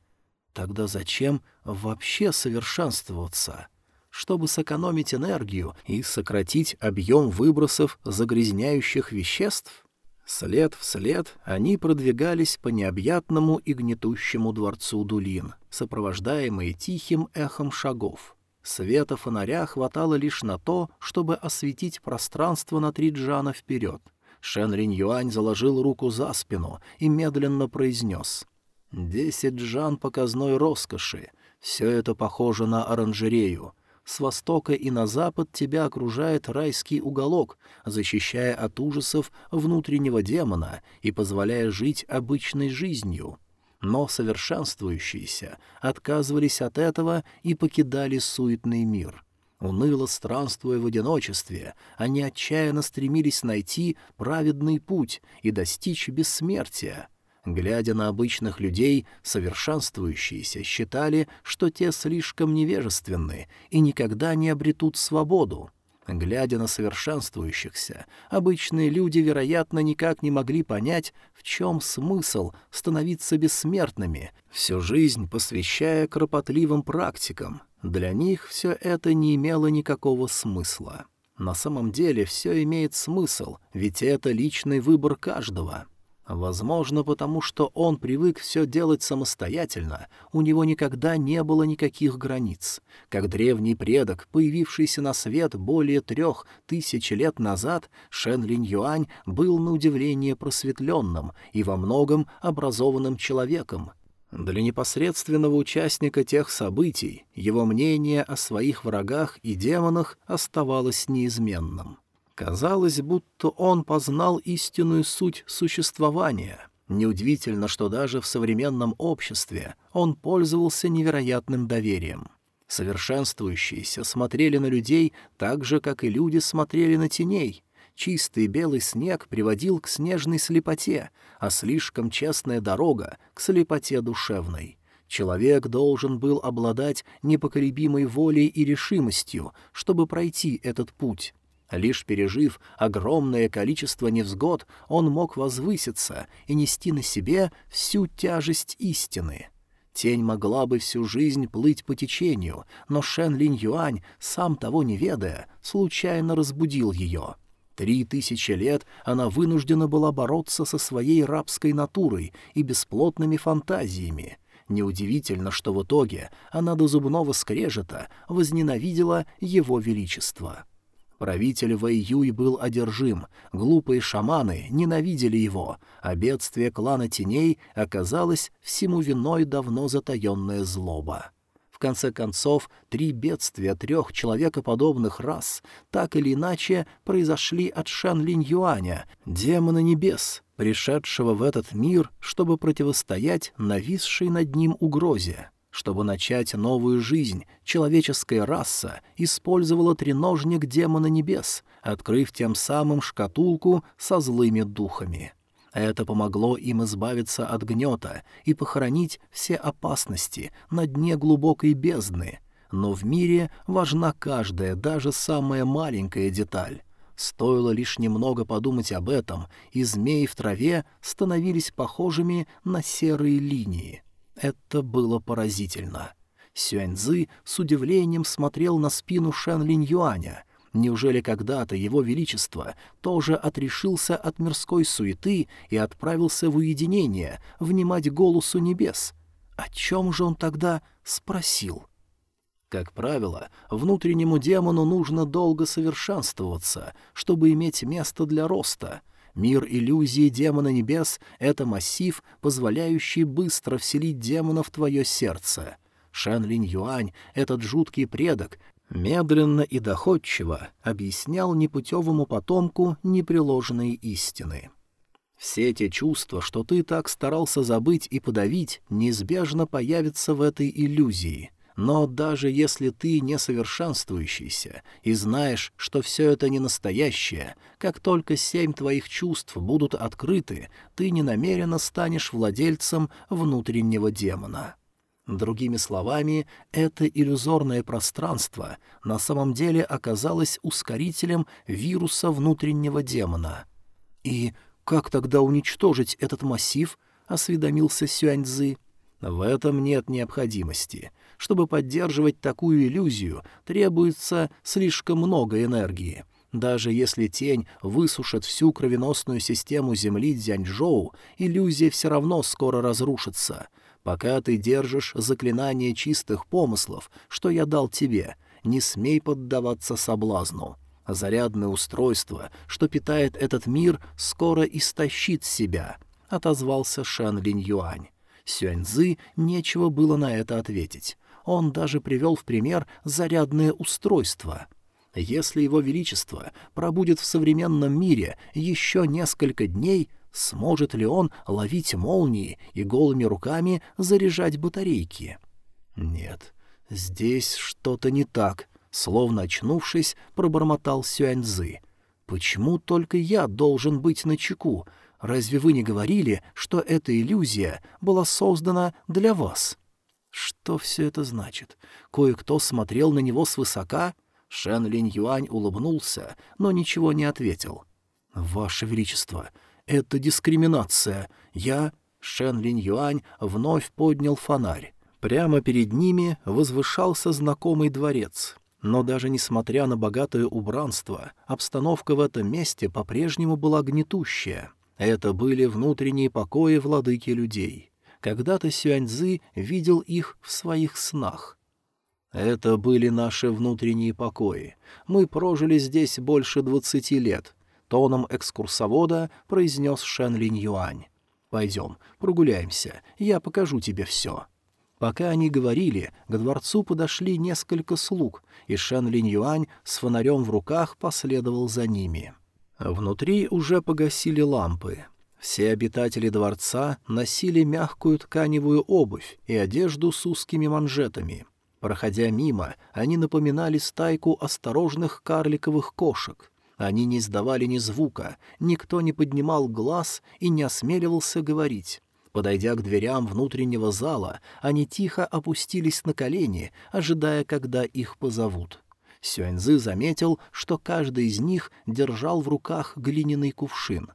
[SPEAKER 1] Тогда зачем вообще совершенствоваться? Чтобы сэкономить энергию и сократить объем выбросов загрязняющих веществ? След в след они продвигались по необъятному и гнетущему дворцу Дулин, сопровождаемые тихим эхом шагов. Света фонаря хватало лишь на то, чтобы осветить пространство на три джана вперед. Шен Ринь Юань заложил руку за спину и медленно произнес «Десять джан показной роскоши. Все это похоже на оранжерею с востока и на запад тебя окружает райский уголок, защищая от ужасов внутреннего демона и позволяя жить обычной жизнью. Но совершенствующиеся отказывались от этого и покидали суетный мир. Уныло странствуя в одиночестве, они отчаянно стремились найти праведный путь и достичь бессмертия — Глядя на обычных людей, совершенствующиеся считали, что те слишком невежественны и никогда не обретут свободу. Глядя на совершенствующихся, обычные люди, вероятно, никак не могли понять, в чем смысл становиться бессмертными, всю жизнь посвящая кропотливым практикам. Для них все это не имело никакого смысла. На самом деле все имеет смысл, ведь это личный выбор каждого — Возможно, потому что он привык все делать самостоятельно, у него никогда не было никаких границ. Как древний предок, появившийся на свет более трех тысяч лет назад, Шен Линь Юань был на удивление просветленным и во многом образованным человеком. Для непосредственного участника тех событий его мнение о своих врагах и демонах оставалось неизменным. Казалось, будто он познал истинную суть существования. Неудивительно, что даже в современном обществе он пользовался невероятным доверием. Совершенствующиеся смотрели на людей так же, как и люди смотрели на теней. Чистый белый снег приводил к снежной слепоте, а слишком честная дорога — к слепоте душевной. Человек должен был обладать непоколебимой волей и решимостью, чтобы пройти этот путь. Лишь пережив огромное количество невзгод, он мог возвыситься и нести на себе всю тяжесть истины. Тень могла бы всю жизнь плыть по течению, но Шен Линь Юань, сам того не ведая, случайно разбудил ее. Три тысячи лет она вынуждена была бороться со своей рабской натурой и бесплотными фантазиями. Неудивительно, что в итоге она до зубного скрежета возненавидела его величество. Правитель Вэйюй был одержим, глупые шаманы ненавидели его, а бедствие клана теней оказалось всему виной давно затаенная злоба. В конце концов, три бедствия трех человекоподобных рас так или иначе произошли от Шан Линь Юаня, демона небес, пришедшего в этот мир, чтобы противостоять нависшей над ним угрозе. Чтобы начать новую жизнь, человеческая раса использовала треножник демона небес, открыв тем самым шкатулку со злыми духами. Это помогло им избавиться от гнета и похоронить все опасности на дне глубокой бездны. Но в мире важна каждая, даже самая маленькая деталь. Стоило лишь немного подумать об этом, и змеи в траве становились похожими на серые линии. Это было поразительно. Сюаньзы с удивлением смотрел на спину Шэн Линь Юаня. Неужели когда-то его величество тоже отрешился от мирской суеты и отправился в уединение, внимать голосу небес? О чем же он тогда спросил? Как правило, внутреннему демону нужно долго совершенствоваться, чтобы иметь место для роста — Мир иллюзии демона небес — это массив, позволяющий быстро вселить демона в твое сердце. Шэн Линь Юань, этот жуткий предок, медленно и доходчиво объяснял непутевому потомку непреложные истины. Все те чувства, что ты так старался забыть и подавить, неизбежно появятся в этой иллюзии. Но даже если ты не совершенствующийся и знаешь, что все это не настоящее, как только семь твоих чувств будут открыты, ты ненамеренно станешь владельцем внутреннего демона. Другими словами, это иллюзорное пространство на самом деле оказалось ускорителем вируса внутреннего демона. «И как тогда уничтожить этот массив?» — осведомился Сюаньцзы. «В этом нет необходимости. Чтобы поддерживать такую иллюзию, требуется слишком много энергии. Даже если тень высушит всю кровеносную систему Земли Дзяньчжоу, иллюзия все равно скоро разрушится. Пока ты держишь заклинание чистых помыслов, что я дал тебе, не смей поддаваться соблазну. Зарядное устройство, что питает этот мир, скоро истощит себя», — отозвался Шан Линь Юань. Сюаньзы нечего было на это ответить. Он даже привел в пример зарядное устройство. Если его величество пробудет в современном мире еще несколько дней, сможет ли он ловить молнии и голыми руками заряжать батарейки? Нет, здесь что-то не так, словно очнувшись, пробормотал Сюаньзы. Почему только я должен быть на чеку? Разве вы не говорили, что эта иллюзия была создана для вас? Что все это значит? Кое-кто смотрел на него свысока? Шен Линь Юань улыбнулся, но ничего не ответил. «Ваше Величество, это дискриминация. Я...» Шен Линь Юань вновь поднял фонарь. Прямо перед ними возвышался знакомый дворец. Но даже несмотря на богатое убранство, обстановка в этом месте по-прежнему была гнетущая. Это были внутренние покои владыки людей. Когда-то Сюаньзы видел их в своих снах. Это были наши внутренние покои. Мы прожили здесь больше двадцати лет. Тоном экскурсовода произнес Шэн Линь Юань. «Пойдем, прогуляемся, я покажу тебе все». Пока они говорили, к дворцу подошли несколько слуг, и Шэн Линь Юань с фонарем в руках последовал за ними. Внутри уже погасили лампы. Все обитатели дворца носили мягкую тканевую обувь и одежду с узкими манжетами. Проходя мимо, они напоминали стайку осторожных карликовых кошек. Они не издавали ни звука, никто не поднимал глаз и не осмеливался говорить. Подойдя к дверям внутреннего зала, они тихо опустились на колени, ожидая, когда их позовут. Сюаньзы заметил, что каждый из них держал в руках глиняный кувшин.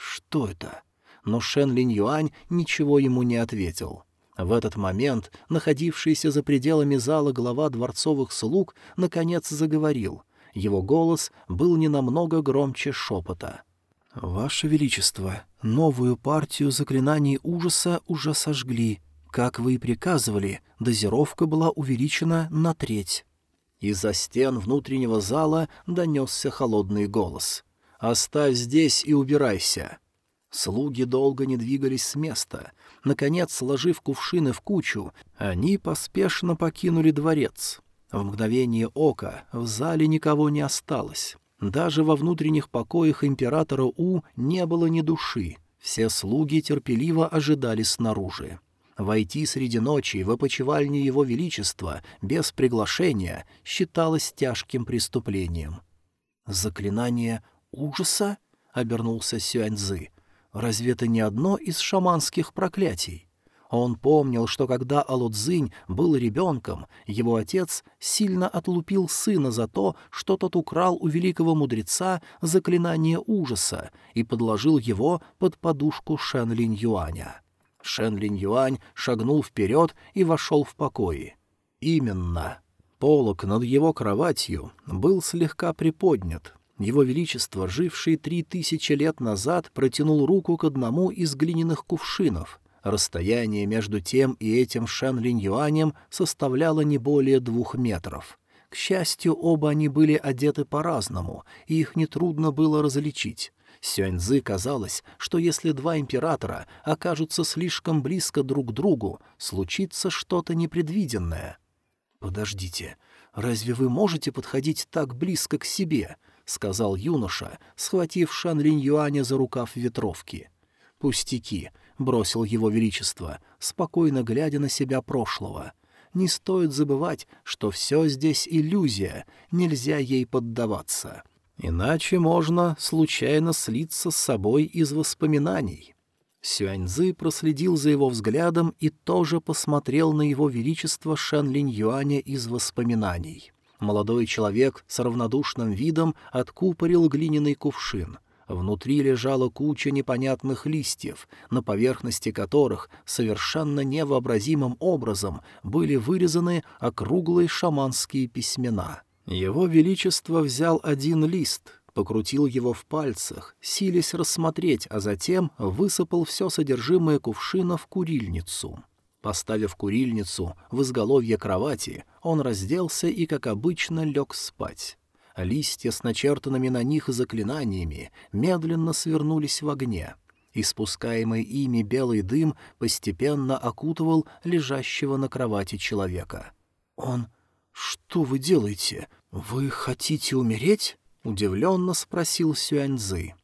[SPEAKER 1] Что это? Но Шен Линь Юань ничего ему не ответил. В этот момент находившийся за пределами зала глава дворцовых слуг наконец заговорил. Его голос был не намного громче шепота. «Ваше Величество, новую партию заклинаний ужаса уже сожгли. Как вы и приказывали, дозировка была увеличена на треть». Из-за стен внутреннего зала донесся холодный голос. «Оставь здесь и убирайся». Слуги долго не двигались с места. Наконец, сложив кувшины в кучу, они поспешно покинули дворец. В мгновение ока в зале никого не осталось. Даже во внутренних покоях императора У не было ни души. Все слуги терпеливо ожидали снаружи. Войти среди ночи в опочивальню его величества без приглашения считалось тяжким преступлением. «Заклинание ужаса?» — обернулся Сюаньзы. «Разве это не одно из шаманских проклятий?» Он помнил, что когда Алудзинь был ребенком, его отец сильно отлупил сына за то, что тот украл у великого мудреца заклинание ужаса и подложил его под подушку Шен Линь Юаня. Шен Линь Юань шагнул вперед и вошел в покои. Именно. Полок над его кроватью был слегка приподнят. Его Величество, живший три тысячи лет назад, протянул руку к одному из глиняных кувшинов — Расстояние между тем и этим Шэн Линь Юанем составляло не более двух метров. К счастью, оба они были одеты по-разному, и их нетрудно было различить. Сюаньзы казалось, что если два императора окажутся слишком близко друг к другу, случится что-то непредвиденное. «Подождите, разве вы можете подходить так близко к себе?» — сказал юноша, схватив Шан Линь Юаня за рукав ветровки. «Пустяки, бросил его величество, спокойно глядя на себя прошлого. Не стоит забывать, что все здесь иллюзия, нельзя ей поддаваться. Иначе можно случайно слиться с собой из воспоминаний. Сюаньзы проследил за его взглядом и тоже посмотрел на его величество Шэн Линь Юаня из воспоминаний. Молодой человек с равнодушным видом откупорил глиняный кувшин — Внутри лежала куча непонятных листьев, на поверхности которых совершенно невообразимым образом были вырезаны округлые шаманские письмена. Его Величество взял один лист, покрутил его в пальцах, силясь рассмотреть, а затем высыпал все содержимое кувшина в курильницу. Поставив курильницу в изголовье кровати, он разделся и, как обычно, лег спать. Листья с начертанными на них заклинаниями медленно свернулись в огне. Испускаемый ими белый дым постепенно окутывал лежащего на кровати человека. «Он... Что вы делаете? Вы хотите умереть?» — удивленно спросил Сюаньзы.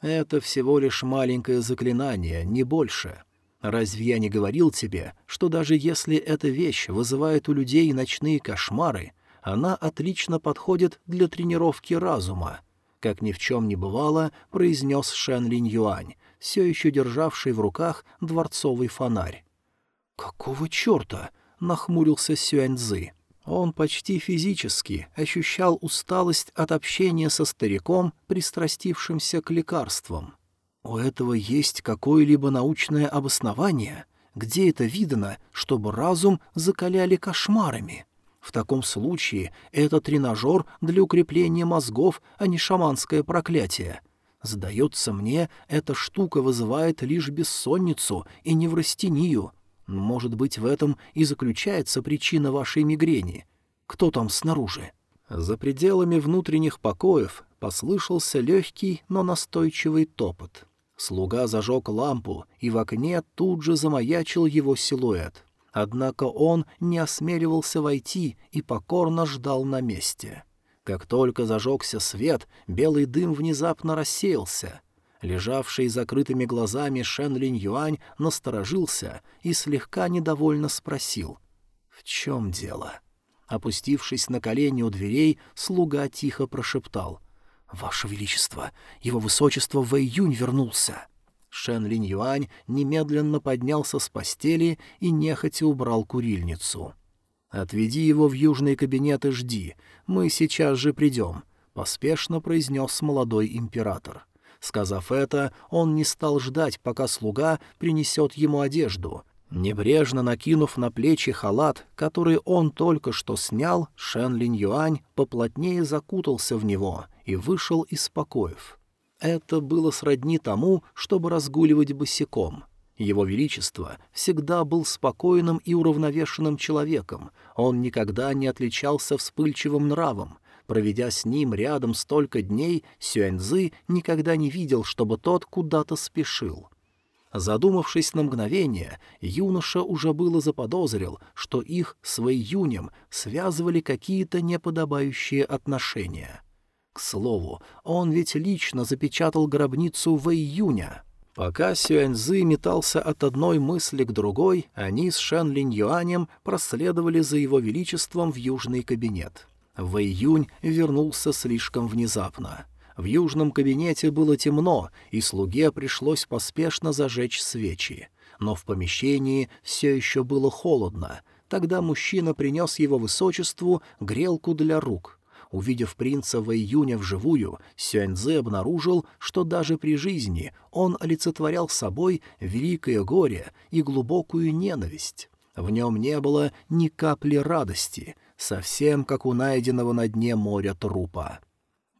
[SPEAKER 1] «Это всего лишь маленькое заклинание, не больше. Разве я не говорил тебе, что даже если эта вещь вызывает у людей ночные кошмары, она отлично подходит для тренировки разума. Как ни в чем не бывало, произнес Шэн Линь Юань, все еще державший в руках дворцовый фонарь. «Какого черта?» — нахмурился Сюаньзы. Он почти физически ощущал усталость от общения со стариком, пристрастившимся к лекарствам. «У этого есть какое-либо научное обоснование? Где это видно, чтобы разум закаляли кошмарами?» В таком случае это тренажер для укрепления мозгов, а не шаманское проклятие. Сдается мне, эта штука вызывает лишь бессонницу и неврастению. Может быть, в этом и заключается причина вашей мигрени. Кто там снаружи?» За пределами внутренних покоев послышался легкий, но настойчивый топот. Слуга зажег лампу, и в окне тут же замаячил его силуэт. Однако он не осмеливался войти и покорно ждал на месте. Как только зажегся свет, белый дым внезапно рассеялся. Лежавший закрытыми глазами Шен Линь Юань насторожился и слегка недовольно спросил. «В чем дело?» Опустившись на колени у дверей, слуга тихо прошептал. «Ваше Величество, его высочество в июнь вернулся!» Шен Линь Юань немедленно поднялся с постели и нехотя убрал курильницу. «Отведи его в южный кабинет и жди. Мы сейчас же придем», — поспешно произнес молодой император. Сказав это, он не стал ждать, пока слуга принесет ему одежду. Небрежно накинув на плечи халат, который он только что снял, Шен Линь Юань поплотнее закутался в него и вышел из покоев. Это было сродни тому, чтобы разгуливать босиком. Его Величество всегда был спокойным и уравновешенным человеком, он никогда не отличался вспыльчивым нравом. Проведя с ним рядом столько дней, Сюэньзы никогда не видел, чтобы тот куда-то спешил. Задумавшись на мгновение, юноша уже было заподозрил, что их с Вэйюнем связывали какие-то неподобающие отношения. К слову, он ведь лично запечатал гробницу Вэйюня. Пока Сюэньзы метался от одной мысли к другой, они с Шэн Линь Юанем проследовали за его величеством в южный кабинет. Вэйюнь вернулся слишком внезапно. В южном кабинете было темно, и слуге пришлось поспешно зажечь свечи. Но в помещении все еще было холодно. Тогда мужчина принес его высочеству грелку для рук. Увидев принца в июне вживую, Сюаньзы обнаружил, что даже при жизни он олицетворял собой великое горе и глубокую ненависть. В нем не было ни капли радости, совсем как у найденного на дне моря трупа.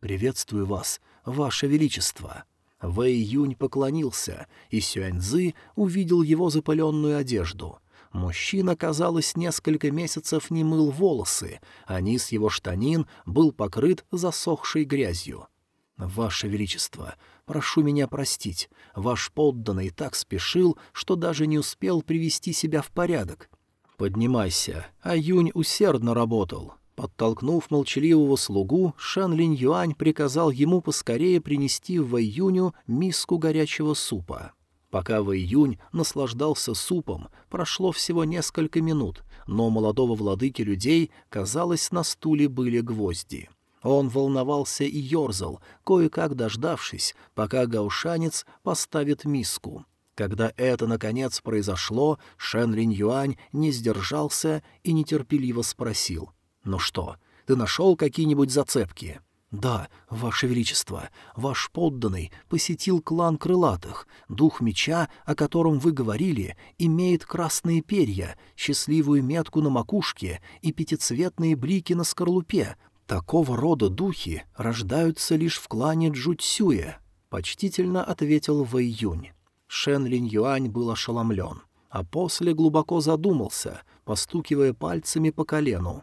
[SPEAKER 1] «Приветствую вас, ваше величество!» Вэй Юнь поклонился, и Сюаньзы увидел его запаленную одежду. Мужчина, казалось, несколько месяцев не мыл волосы, а низ его штанин был покрыт засохшей грязью. «Ваше Величество, прошу меня простить. Ваш подданный так спешил, что даже не успел привести себя в порядок. Поднимайся, а Юнь усердно работал. Подтолкнув молчаливого слугу, Шан Линь Юань приказал ему поскорее принести в июню миску горячего супа. Пока в июнь наслаждался супом, прошло всего несколько минут, но молодого владыки людей, казалось, на стуле были гвозди. Он волновался и ерзал, кое-как дождавшись, пока гаушанец поставит миску. Когда это, наконец, произошло, Шен Линь Юань не сдержался и нетерпеливо спросил. «Ну что, ты нашел какие-нибудь зацепки?» «Да, Ваше Величество, ваш подданный посетил клан крылатых. Дух меча, о котором вы говорили, имеет красные перья, счастливую метку на макушке и пятицветные блики на скорлупе. Такого рода духи рождаются лишь в клане Джуцюя», — почтительно ответил Вэйюнь. Шен Линь Юань был ошеломлен, а после глубоко задумался, постукивая пальцами по колену.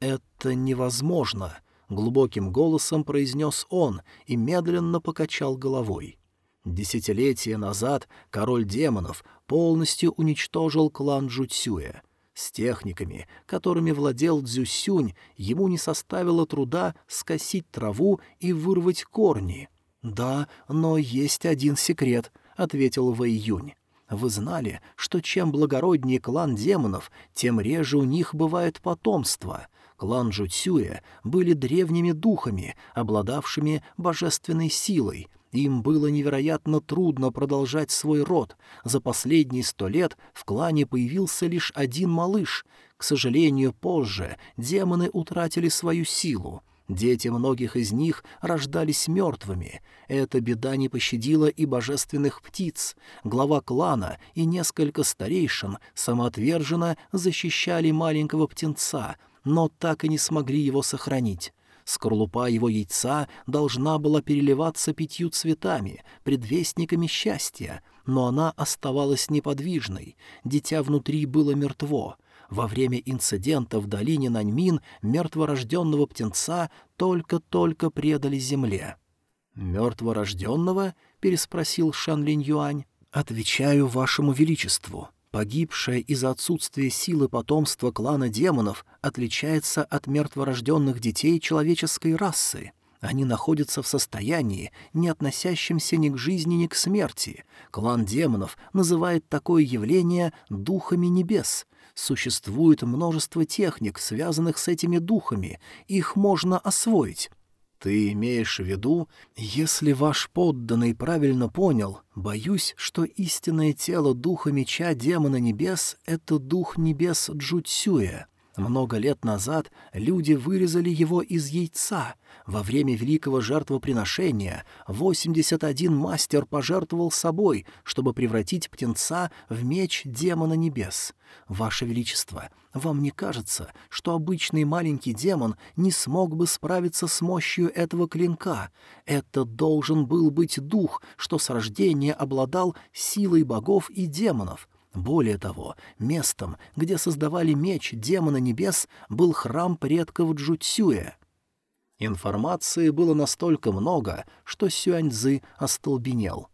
[SPEAKER 1] «Это невозможно», — глубоким голосом произнес он и медленно покачал головой. Десятилетия назад король демонов полностью уничтожил клан Джуцюя. С техниками, которыми владел Дзюсюнь, ему не составило труда скосить траву и вырвать корни. «Да, но есть один секрет», — ответил Вэйюнь. «Вы знали, что чем благороднее клан демонов, тем реже у них бывает потомство. Клан Джуцюя были древними духами, обладавшими божественной силой. Им было невероятно трудно продолжать свой род. За последние сто лет в клане появился лишь один малыш. К сожалению, позже демоны утратили свою силу. Дети многих из них рождались мертвыми. Эта беда не пощадила и божественных птиц. Глава клана и несколько старейшин самоотверженно защищали маленького птенца — но так и не смогли его сохранить. Скорлупа его яйца должна была переливаться пятью цветами, предвестниками счастья, но она оставалась неподвижной, дитя внутри было мертво. Во время инцидента в долине Наньмин мертворожденного птенца только-только предали земле. «Мертворожденного?» — переспросил Шан Линь Юань. «Отвечаю вашему величеству. Погибшее из-за отсутствия силы потомства клана демонов отличается от мертворожденных детей человеческой расы. Они находятся в состоянии, не относящемся ни к жизни, ни к смерти. Клан демонов называет такое явление «духами небес». Существует множество техник, связанных с этими духами, их можно освоить. Ты имеешь в виду, если ваш подданный правильно понял, боюсь, что истинное тело духа меча демона небес — это дух небес Джуцюя. Много лет назад люди вырезали его из яйца, во время великого жертвоприношения 81 мастер пожертвовал собой, чтобы превратить птенца в меч демона небес. Ваше Величество, вам не кажется, что обычный маленький демон не смог бы справиться с мощью этого клинка? Это должен был быть дух, что с рождения обладал силой богов и демонов. Более того, местом, где создавали меч демона небес, был храм предков Джуцюя. Информации было настолько много, что Сюаньзы остолбенел.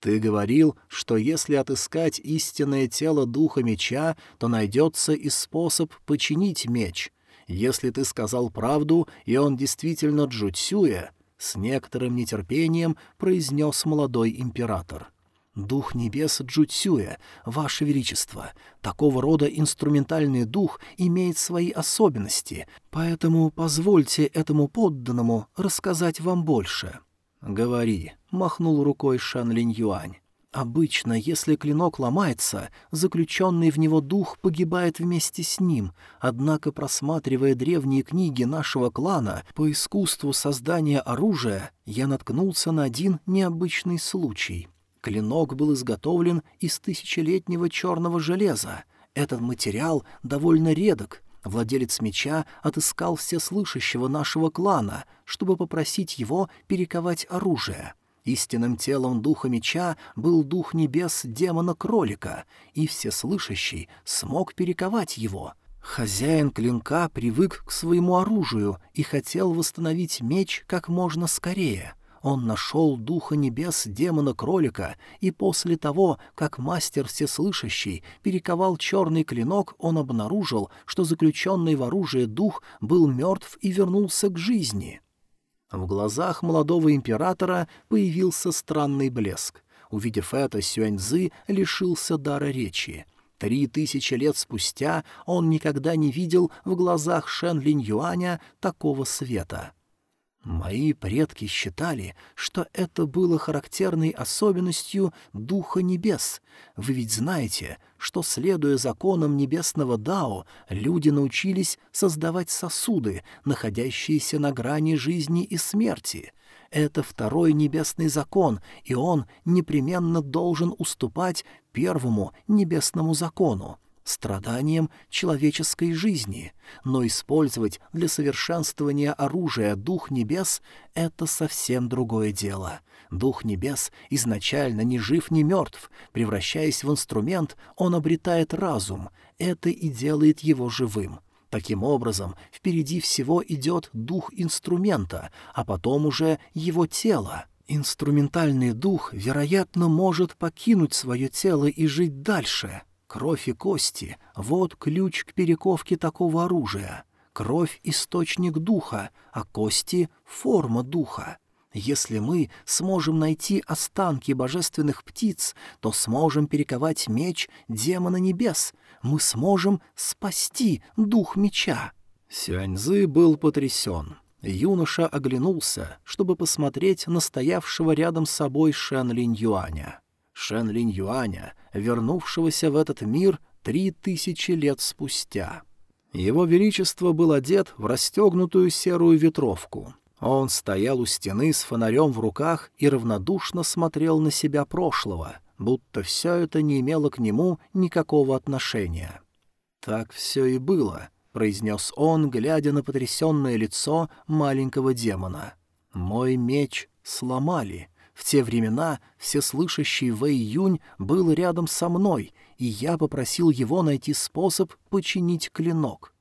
[SPEAKER 1] «Ты говорил, что если отыскать истинное тело духа меча, то найдется и способ починить меч. Если ты сказал правду, и он действительно Джуцюя», — с некоторым нетерпением произнес молодой император. — Дух небес Джуцюя, Ваше Величество, такого рода инструментальный дух имеет свои особенности, поэтому позвольте этому подданному рассказать вам больше». «Говори», — махнул рукой Шан Линь Юань. Обычно, если клинок ломается, заключенный в него дух погибает вместе с ним, однако, просматривая древние книги нашего клана по искусству создания оружия, я наткнулся на один необычный случай — Клинок был изготовлен из тысячелетнего черного железа. Этот материал довольно редок. Владелец меча отыскал всеслышащего нашего клана, чтобы попросить его перековать оружие. Истинным телом духа меча был дух небес демона-кролика, и всеслышащий смог перековать его — Хозяин клинка привык к своему оружию и хотел восстановить меч как можно скорее он нашел духа небес демона-кролика, и после того, как мастер всеслышащий перековал черный клинок, он обнаружил, что заключенный в оружие дух был мертв и вернулся к жизни. В глазах молодого императора появился странный блеск. Увидев это, Сюаньзы лишился дара речи. Три тысячи лет спустя он никогда не видел в глазах Шен Линь Юаня такого света — Мои предки считали, что это было характерной особенностью Духа Небес. Вы ведь знаете, что, следуя законам небесного Дао, люди научились создавать сосуды, находящиеся на грани жизни и смерти. Это второй небесный закон, и он непременно должен уступать первому небесному закону страданием человеческой жизни, но использовать для совершенствования оружия Дух Небес — это совсем другое дело. Дух Небес изначально ни жив, ни мертв. Превращаясь в инструмент, он обретает разум. Это и делает его живым. Таким образом, впереди всего идет дух инструмента, а потом уже его тело. Инструментальный дух, вероятно, может покинуть свое тело и жить дальше — Кровь и кости — вот ключ к перековке такого оружия. Кровь — источник духа, а кости — форма духа. Если мы сможем найти останки божественных птиц, то сможем перековать меч демона небес. Мы сможем спасти дух меча. Сюаньзы был потрясен. Юноша оглянулся, чтобы посмотреть на стоявшего рядом с собой Шэн Линь Юаня. Шен Линь Юаня, вернувшегося в этот мир три тысячи лет спустя. Его Величество был одет в расстегнутую серую ветровку. Он стоял у стены с фонарем в руках и равнодушно смотрел на себя прошлого, будто все это не имело к нему никакого отношения. Так все и было. — произнес он, глядя на потрясенное лицо маленького демона. «Мой меч сломали. В те времена всеслышащий Вэй Юнь был рядом со мной, и я попросил его найти способ починить клинок».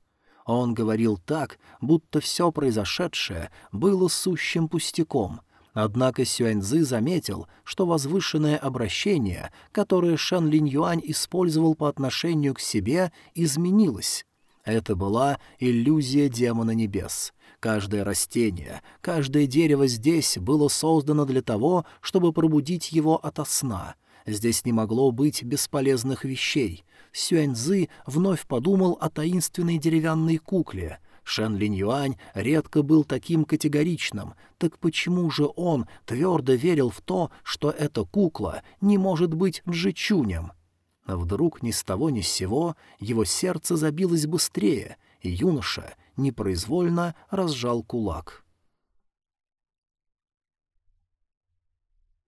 [SPEAKER 1] Он говорил так, будто все произошедшее было сущим пустяком — Однако Сюаньзы заметил, что возвышенное обращение, которое Шан Линь Юань использовал по отношению к себе, изменилось. Это была иллюзия демона небес. Каждое растение, каждое дерево здесь было создано для того, чтобы пробудить его ото сна. Здесь не могло быть бесполезных вещей. Сюаньзы вновь подумал о таинственной деревянной кукле — Шен Линь Юань редко был таким категоричным, так почему же он твердо верил в то, что эта кукла не может быть Джичунем? Вдруг ни с того ни с сего его сердце забилось быстрее, и юноша непроизвольно разжал кулак.